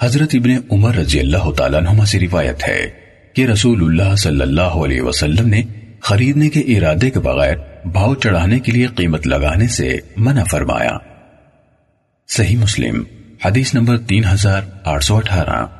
حضرت ابن عمر رضی اللہ تعالیٰ عنہما سے روایت ہے کہ رسول اللہ صلی اللہ علیہ وسلم نے خریدنے کے ارادے کے بغیر بھاؤ چڑھانے کے لیے قیمت لگانے سے منع فرمایا۔ صحیح مسلم، حدیث نمبر تین ہزار آٹھ سو اٹھارہ۔